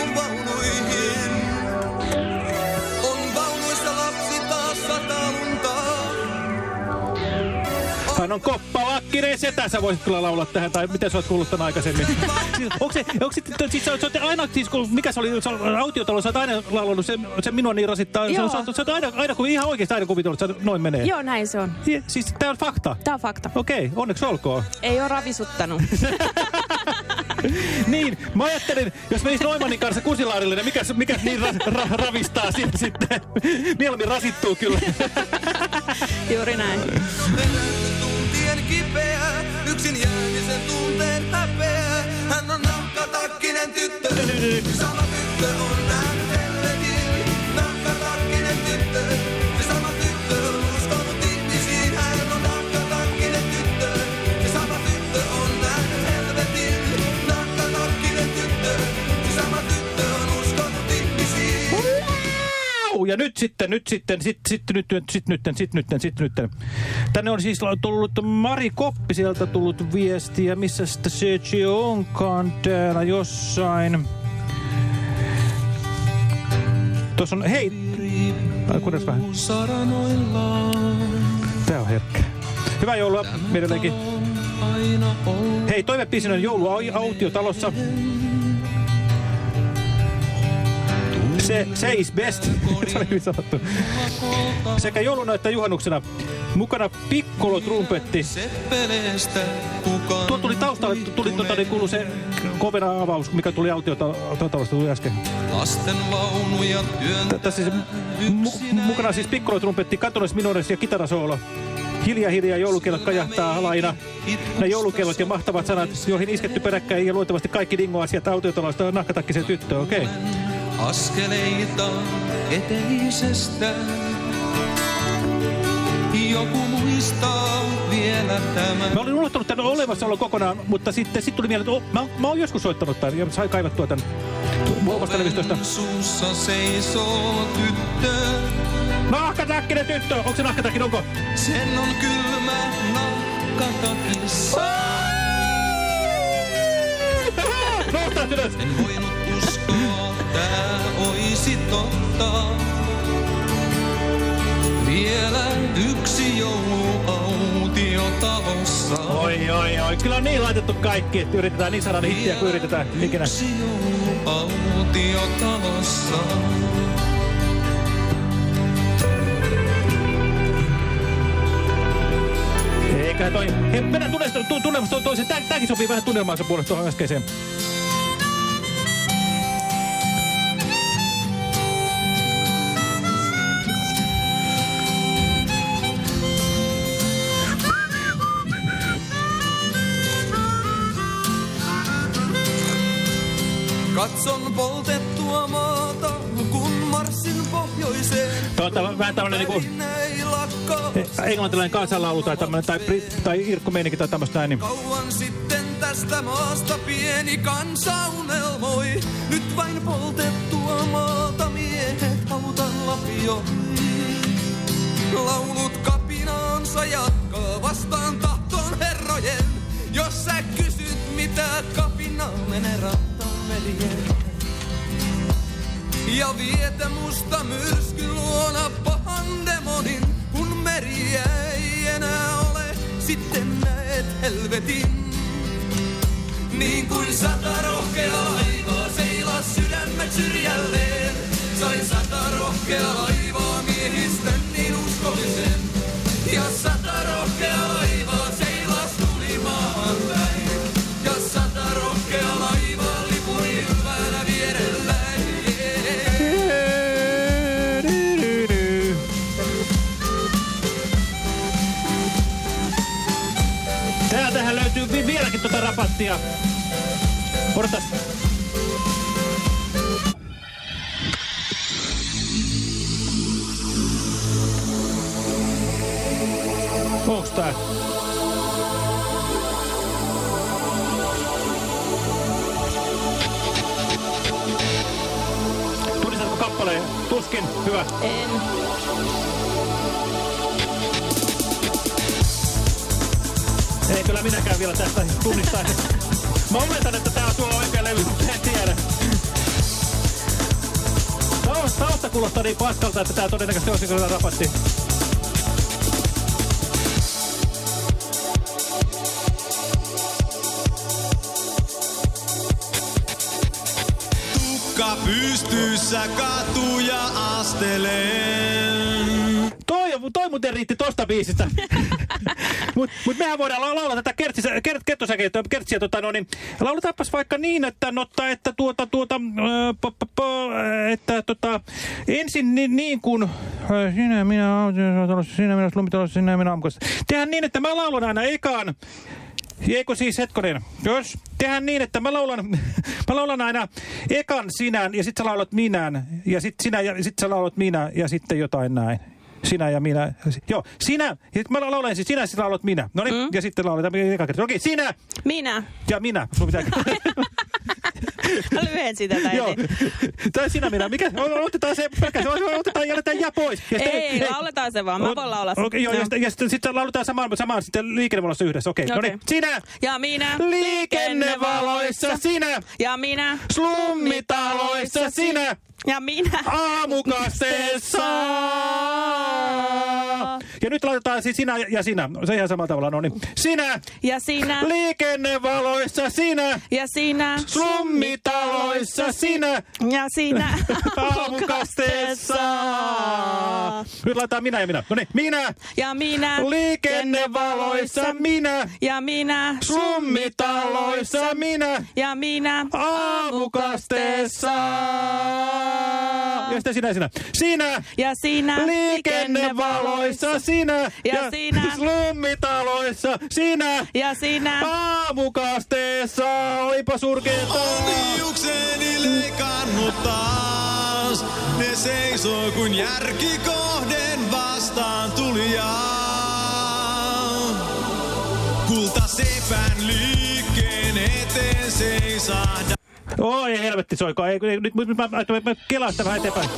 koppalakkinen setä, sä voisit kyllä laulaa tähän, tai miten sä oot kuullut tämän aikaisemmin? siis, onko se, onko se, siis sä, aina, siis kun, mikä se oli, sä, autiotalo, sä oot aina laulanut, se, se minua niin rasittaa, Joo. sä, sä oot aina, aina, kun, ihan oikeasti aina kuvitellut, että noin menee. Joo, näin se on. Ja, siis tää on fakta. Tää on fakta. Okei, onneksi olkoon. Ei ole ravisuttanut. Niin, mä ajattelin, jos menisi Noimanin kanssa Kusilaarille, niin mikä, mikä niin ra, ra, ravistaa sitten? Mieluummin rasittuu kyllä. Juuri näin. tyttö. Sama tyttö on Wow! Ja nyt sitten, nyt sitten, sit, sit, nyt, nyt, sit, nyt, sit, nyt, sit, nyt. Tänne on siis tullut Mari Koppi sieltä tullut viestiä, missä sitä Sergio onkaan täällä jossain. Tuossa on, hei! Kuudes vähän. Tää on herkkä. Hyvää joulua edelleenkin. Hei, toivepiisin on joulu au- autiotalossa. Se, se is best. se oli hyvin sanottu. Sekä jouluna että juhannuksena. Mukana piccolo trumpetti. Tuo tuli taustalle, tuli tuota, niin kuului se kovena avaus, mikä tuli autiotalosta tuli äsken. Lasten vaunuja. Tässä siis, mu mukana siis piccolo trumpetti, katones minores ja kitarasoolo. Hiljaa hiljaa joulukellot kajahtaa laina. Ne joulukellot ja mahtavat sanat, joihin isketty peräkkäin ja luultavasti kaikki dingoasiat autiotalosta nahkatakkisen tyttö, okei. Okay. Askeleita eteisestä. Joku muistaa vielä tämän. Mä olin unohtanut tämän olemassaolon kokonaan, mutta sitten sit tuli mieleen, että oh, mä, mä oon joskus soittanut tämän ja sai kaivattua tämän omasta levistöstä. Suussa seisoo tyttö. Nahkatakkinen tyttö! Onko se nahkatakkin, onko? Sen on kylmä nahkatakissa. Noustaan ylös! En voinut tää oisi totta. Vielä yksi joulu autiotalossa. Oi, oi, oi. Kyllä on niin laitettu kaikki, että yritetään niin saada hittiä kuin yritetään ikinä. Yksi joulu autiotalossa. Eiköhän toi... Hei, mennään tunnelmasta toiseen. Tää, tääkin sopii vähän tunnelmaansa puolesta tuohon äskeiseen. Tämmöinen Ei lakkaa. englantilainen kansanlaulu tai tämmöinen, tai, tai Irkko Meininki tai tämmöistä näin. Niin. Kauan sitten tästä maasta pieni kansa unelmoi. Nyt vain poltettua maata miehet hautan lapioi. Laulut kapinaansa jatkaa vastaan tahtoon herrojen. Jos sä kysyt mitä kapinaa menee rattaan veljen. Ja vietä musta myrskyn luona. Meriä ei enää ole, sitten näet helvetin. Niin kuin sata rohkea laivaa seilaa sydämet syrjälleen. Sai sata rohkea laivaa rapattia. Odotas. Onks tää? Tuskin. Hyvä. En. Kyllä minäkään vielä tästä tunnistaisi. Mä oletan, että tää on tuo oikea levy, mutta en tiedä. Tausta, tausta kuulostaa niin paskalta, että tää todennäköisesti olisi kyllä rapatti. Tukka pystyssä katuja astelen. Toi, toi muuten riitti tosta biisistä. Mut, mut mehän voidaan la- laulaa tätä kertsiä, kert, kettosäkeä, kertsiä, tota, no, niin, lauletaanpas vaikka niin, että, notta, että tuota, tuota, po, että tota, ensin ni, niin kuin, ö, sinä, minä, sinä, minä, slumitalossa, sinä, minä, aamukossa. Tehdään niin, että mä laulan aina ekaan, Eikö siis hetkonen, jos tehdään niin, että mä laulan, mä laulan aina ekan sinän ja sit sä laulat minän ja sit sinä ja sit sä laulat minä ja sitten jotain näin. Sinä ja minä. Joo, sinä. Mä laulan ensin sinä, sit laulat minä. No niin, mm. ja sitten lauletaan eka kerta. Okei, sinä Minä. ja minä. Sun pitää... Mä lyhensin tätä Joo. eteen. Tai sinä minä. Mikä? Otetaan se pelkästään. Otetaan jätetään ja pois. Ja sitten- Ei, lauletaan se vaan. Mä voin laulaa sen. Okei, joo, ja sitten, ja sitten, sitten lauletaan samaan, samaan sitten liikennevalossa yhdessä. Okei, no Okei. niin. Sinä Ja minä. liikennevaloissa, sinä Ja minä. slummitaloissa, sinä Ja minä. aamukasteessa. Ja nyt laitetaan siis sinä ja sinä. Se ihan samalla tavalla, no niin. Sinä Ja sinä. liikennevaloissa, sinä Ja sinä. slummitaloissa, sinä Ja sinä. aamukasteessa. Nyt laitetaan minä ja minä. No niin, minä Ja minä. liikennevaloissa, minä Ja minä. slummitaloissa, minä Ja minä. aamukasteessa. Ja sitten sinä ja sinä. Sinä Ja sinä. liikennevaloissa, sinä Ja sinä. slummitaloissa, sinä Ja sinä. aamukasteessa. Olipa surkeeta. Liukseni leikannut taas. Ne seisoo kun järki kohden vastaan tulijaa. Kultasepän liikkeen eteen seisahda. Oi helvetti soiko. Ei, ei, nyt, mä, mä, mä, mä kelaan sitä vähän eteenpäin.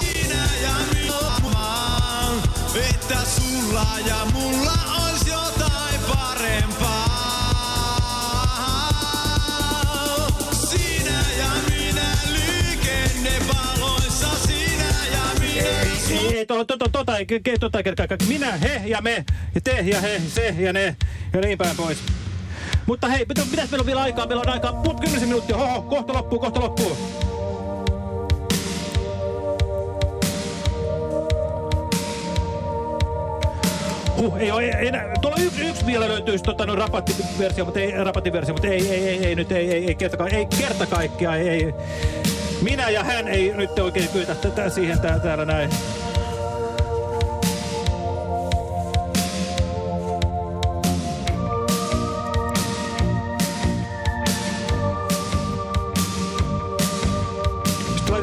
Sinä ja minä, että sulla ja mulla olisi jotain parempaa. Sinä ja minä liikennevaloissa, sinä ja minä. Ei, ei, to, to, to, tota, ei, tota kertaa. Minä, he ja me, ja te ja he, se ja ne, ja niin päin pois. Mutta hei, mitä, mitäs meillä on vielä aikaa? Meillä on aikaa pu- 10 minuuttia. Hoho, kohta loppuu, kohta loppuu. Huh, ei ole enää. Tuolla yksi, yksi vielä löytyisi tota, no, rapattiversio, mutta ei, rapattiversio, mutta ei, ei, ei, ei, nyt ei, ei, ei, kerta, ei kerta kaikkiaan, ei, ei. Minä ja hän ei nyt oikein kyetä tätä siihen tää, täällä näin.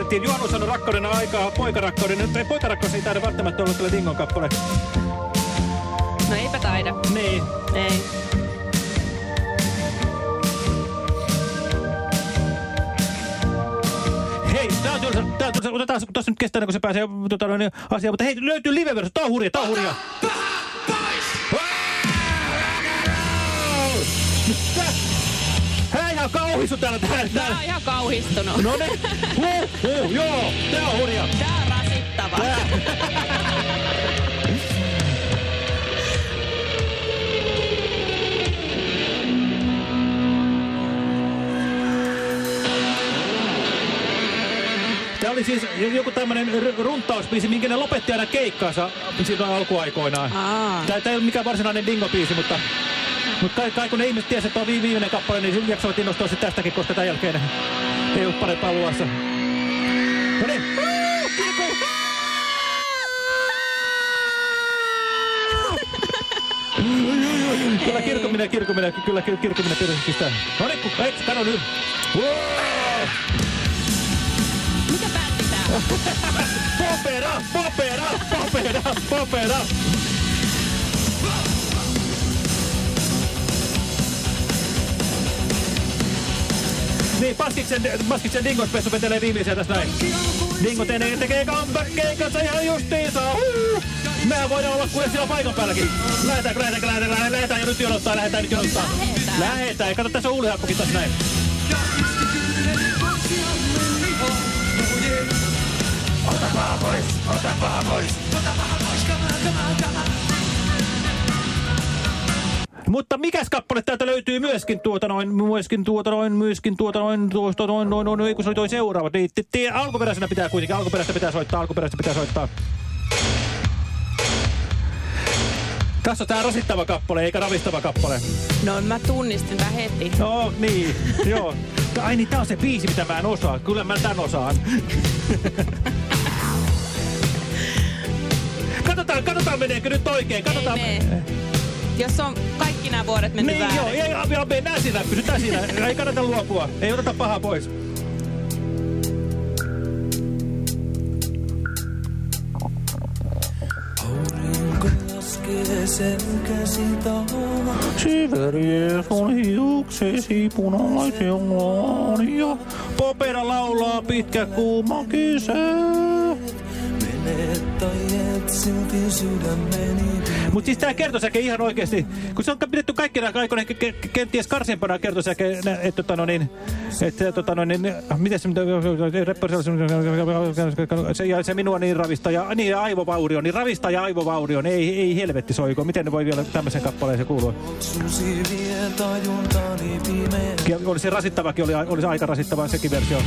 Laskettiin. Juhannus on rakkauden aikaa, poikarakkauden. Nyt ei poikarakkaus ei taida välttämättä olla kyllä Dingon kappale. No eipä taida. Niin. Ei. Hei, tää on tylsä, tää on tylsä. Otetaan tossa nyt kestää, kun se pääsee tota, asiaan. Mutta hei, löytyy live-versio. Tää on hurja, tää on hurja. Hää ihan kauhistu täällä. täällä, Mä oon ihan kauhistunut. No niin. Huh, huh, joo. Tää on hurja. Tää on rasittava. Tämä oli siis joku tämmönen r- runtausbiisi, minkä ne lopetti aina keikkaansa silloin alkuaikoinaan. Aa. Tämä ei ole mikään varsinainen dingo-biisi, mutta, mutta kai, kai kun ne ihmiset tiesivät, että on vi- viimeinen kappale, niin jaksoivat innostua sitten tästäkin, koska tämän jälkeen ei ole parempaa luvassa. No niin. Kyllä kirkuminen, kirkuminen, kyllä kir- kirkuminen pistää. No niin, kun- ei, kato nyt. Mikä bändi tää? Popera, popera, popera, popera. Niin, Paskiksen, Paskiksen Dingospessu vetelee viimeisiä tässä näin. Dingo tekee, tekee comeback-keikansa ihan justiinsa. Mehän voidaan olla kuin siellä paikan päälläkin. Lähetäänkö, lähetäänkö, lähetään, lähetään jo nyt jonottaa, lähetään nyt jonottaa. Lähetään. Lähetään. Kato, tässä on uulihakkukin tässä näin. Ota paha pois, ota paha pois, ota paha pois, come on, come. Mutta mikäs kappale täältä löytyy myöskin tuota noin, myöskin tuota noin, myöskin tuota noin, tuosta noin, noin, noin, noin, kun se oli toi seuraava. Niin, ti- alkuperäisenä pitää kuitenkin, alkuperäistä pitää soittaa, alkuperäistä pitää soittaa. Tässä on tää rasittava kappale, eikä ravistava kappale. No mä tunnistin tää heti. No niin, joo. Ai niin, tää on se biisi, mitä mä en osaa. Kyllä mä tän osaan. katsotaan, katsotaan meneekö nyt oikein. Katsotaan. Ei mene. Jos on kaikki nämä vuodet mennyt Niin joo, väärin. ei, ei, ei mennään siinä, pysytään siinä. Ei kannata luopua. Ei oteta pahaa pois. Siveries on hiuksesi punaisen ja popera laulaa pitkä kuuma kysä. Mutta siis tämä kertosäke ihan oikeasti, kun se on pidetty kaikkina aikoina ke- ke- kenties karsimpana kertosäke, että tota no niin, että tota no niin, miten se, se, se minua niin ravista ja niin aivovaurio, niin ravista ja aivovaurio, ei, ei helvetti soiko, miten ne voi vielä tämmöisen kuulua? Tajuntani pimeä. Ja Oli se rasittavakin, oli, oli se aika rasittava sekin versio.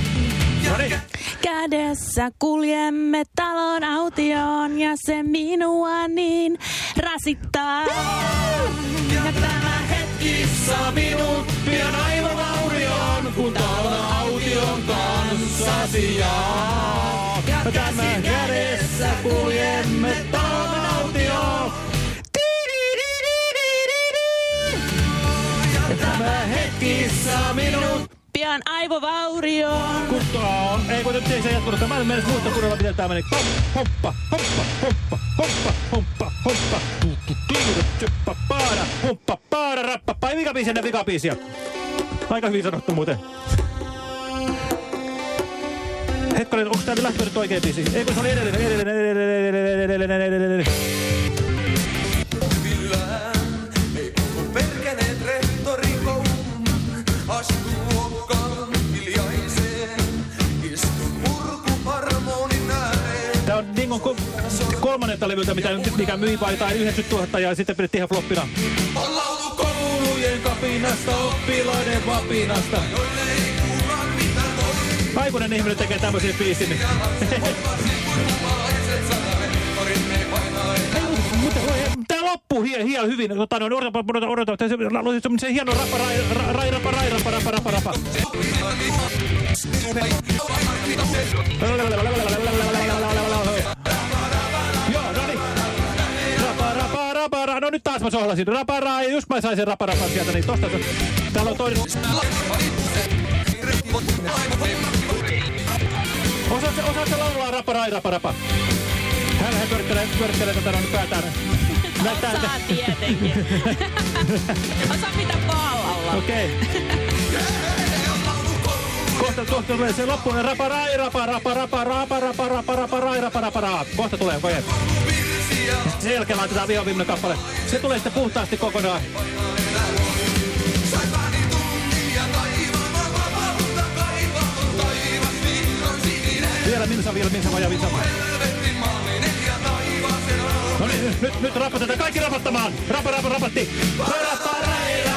Kädessä kuljemme talon autioon ja se minua niin rasittaa. Ja tämä hetki saa minut pian aivovaurioon, kun talon aution kanssa sijaa. Ja tämä kädessä kuljemme talon autioon. Ja tämä hetki saa minut Pian aivovaurioon. Kuttoa nyt ei se jatkunutkaan. Mä en mennä muista kunnolla, miten tää meni. Homppa, homppa, homppa, homppa, homppa, homppa. Tuttu, tiiru, tsyppä, paada, homppa, paada, rappa, pai vikabiisi ennen vikabiisiä. Aika hyvin sanottu muuten. Hetkonen, onko tää lähtö nyt oikein biisi? Ei kun se oli edellinen, edellinen, edellinen, edellinen, edellinen, edellinen. Kolmannetta levyltä, mitä, mikä myi vai tai 90 000 ja sitten pidettiin ihan floppina. On laulu koulujen kapinasta, oppilaiden vapinasta. Joille ei kuula mitä toinen. Aikuinen ihminen tekee tämmöisiä biisin. niin- tää loppuu hie, hie hyvin. Tota, no, odota, odota, odota. Se, se, hieno rapa, rai, ra, rai, rapa, rai, rapa, rapa, rapa, rapa. Nyt taas mä sohlasin. Rapa, rai. Just mä sain sen rapa, rapan sieltä. Niin tosta se. Täällä on toinen. Osaatko, osaatko laulaa rapa rai rapa rapa? Hän, hän pyörittelee, pyörittelee tätä noin päätään. Näyttää, Osaan tietenkin. Osaan mitä vaan laulaa. Okei. Kohta, kohta tulee se loppu. Rapa rai rapa rapa rapa rapa rapa rapa rapa rai rapa rapa rapa. Kohta tulee, koe. Sen jälkeen laitetaan viho viimeinen kappale. Se tulee sitten puhtaasti kokonaan. Vielä minsa, vielä minsa, vajaa minsa. No niin, nyt, nyt, rapatetaan. Kaikki rapattamaan. Rapa, rapa, rapatti. Rapa, rapa,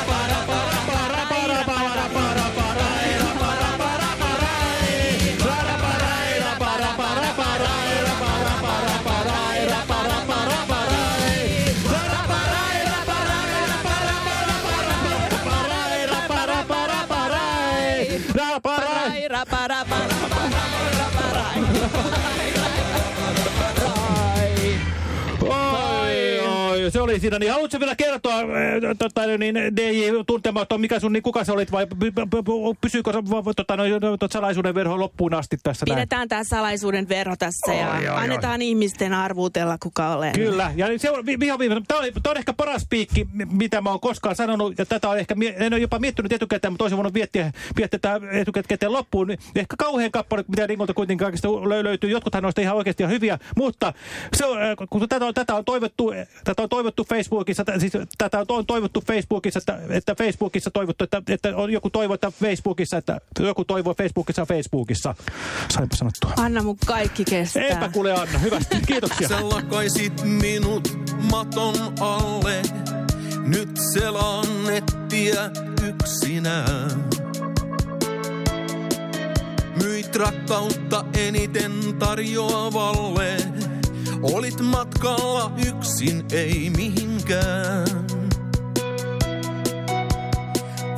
oli siinä. Niin haluatko vielä kertoa, äh, tota, niin, DJ tuntematon, mikä sun, niin kuka sä olit vai py- py- py- pysyykö tota, no, salaisuuden verho loppuun asti tässä näin? Pidetään tämä salaisuuden verho tässä ja Oi, oi, oi. annetaan ihmisten arvuutella, kuka olen. Kyllä, ja se on vi- viho viimeinen. Tämä on, tämä on ehkä paras piikki, mi- mitä mä oon koskaan sanonut, ja tätä on ehkä, en ole jopa miettinyt etukäteen, mutta olisin voinut miettiä, miettiä tämä etukäteen loppuun. Ehkä kauhean kappale, mitä Ringolta kuitenkin kaikista lö- löytyy. Jotkuthan noista ihan oikeasti ihan hyviä, mutta se on, äh, kun tätä on, tätä on toivottu, tätä on toivottu Facebookissa, tä- siis tätä on toivottu Facebookissa, että, että Facebookissa toivottu, että, että on joku toivo, että Facebookissa, että joku toivoo Facebookissa ja Facebookissa. Sainpa sanottua. Anna mun kaikki kestää. Eipä kuule Anna, hyvästi, kiitoksia. Sä lakaisit minut maton alle. Nyt selaan nettiä yksinään. Myit rakkautta eniten tarjoavalle. Olit matkalla yksin, ei mihinkään.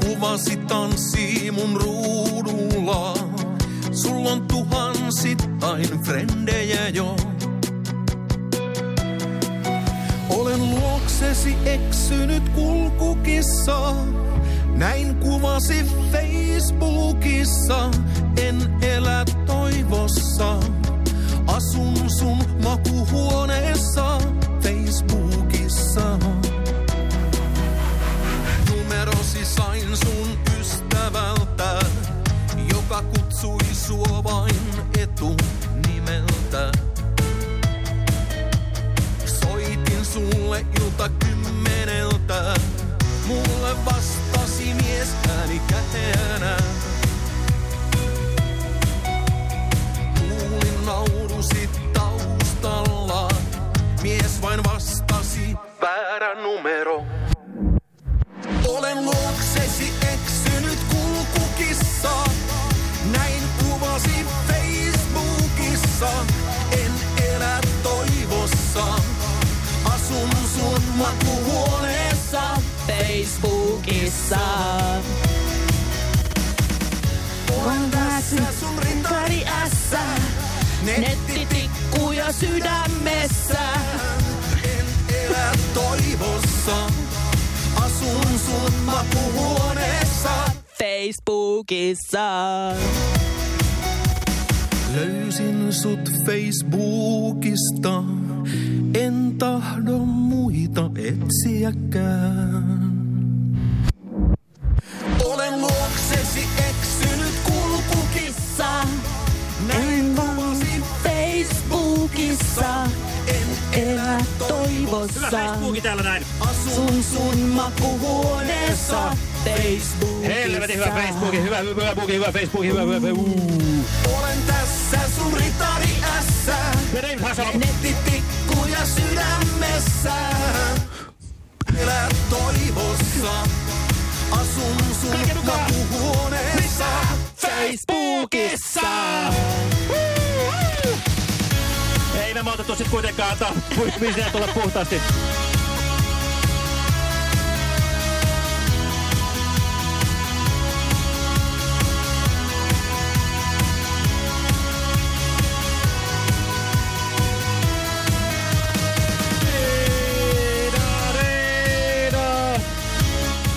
Kuvasi tanssii mun ruudulla. Sulla on tuhansittain frendejä jo. Olen luoksesi eksynyt kulkukissa. Näin kuvasi Facebookissa. En elä toivossa. Asun sun makuhuoneessa Facebookissa. Numerosi sain sun ystävältä, joka kutsui sua vain etunimeltä. Soitin sulle ilta kymmeneltä, mulle vastasi mies ääni käteänä. Naurusit taustalla, mies vain vastasi väärä numero. Olen luoksesi eksynyt kulkukissa. Näin kuvasi Facebookissa. En elä toivossa. Asun sun makuhuoneessa. Facebookissa. On tässä sun rintari ässä. Nettitikkuja sydämessä. En elä toivossa. Asun sun makuhuoneessa. Facebookissa. Löysin sut Facebookista, en tahdo muita etsiäkään. Facebookissa. En elä Hyvä toivossa, Facebooki täällä näin. asun sun makuhuoneessa Facebookissa. Helvetin hyvä Facebooki, hyvä, hyvä, hyvä, Facebooki, hyvä Facebooki, hyvä, hyvä, hyvä. Olen tässä sun ritari ässä. Nettitikkuja sydämessä. Elä toivossa. Asun sun makuhuoneessa. Facebookissa! Ei me maltettu sit kuitenkaan antaa biisejä tulla puhtaasti.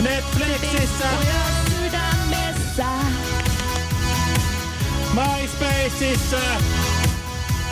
Netflixissä Sydämessä. My MySpaceissa.